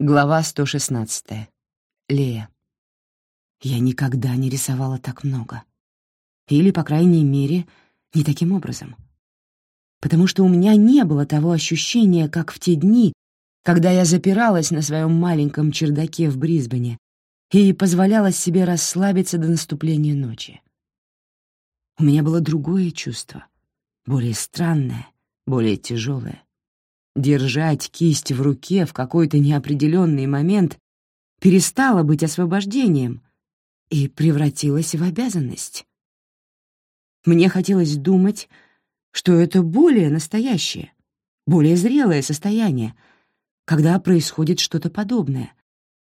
Глава 116. Лея. Я никогда не рисовала так много. Или, по крайней мере, не таким образом. Потому что у меня не было того ощущения, как в те дни, когда я запиралась на своем маленьком чердаке в Брисбене и позволяла себе расслабиться до наступления ночи. У меня было другое чувство, более странное, более тяжелое держать кисть в руке в какой-то неопределенный момент перестало быть освобождением и превратилось в обязанность. Мне хотелось думать, что это более настоящее, более зрелое состояние, когда происходит что-то подобное,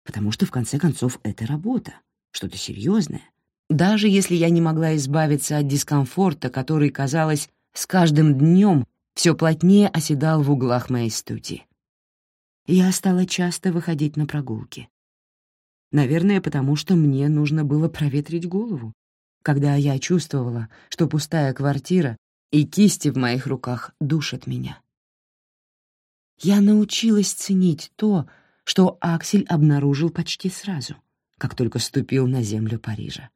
потому что, в конце концов, это работа, что-то серьезное. Даже если я не могла избавиться от дискомфорта, который, казалось, с каждым днем все плотнее оседал в углах моей студии. Я стала часто выходить на прогулки. Наверное, потому что мне нужно было проветрить голову, когда я чувствовала, что пустая квартира и кисти в моих руках душат меня. Я научилась ценить то, что Аксель обнаружил почти сразу, как только ступил на землю Парижа.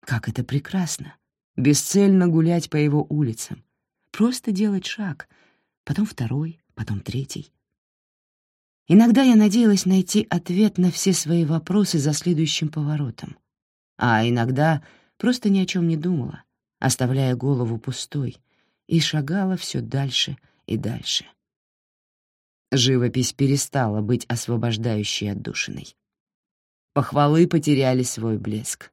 Как это прекрасно — бесцельно гулять по его улицам, Просто делать шаг, потом второй, потом третий. Иногда я надеялась найти ответ на все свои вопросы за следующим поворотом, а иногда просто ни о чем не думала, оставляя голову пустой, и шагала все дальше и дальше. Живопись перестала быть освобождающей отдушиной. Похвалы потеряли свой блеск,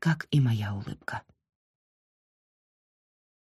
как и моя улыбка.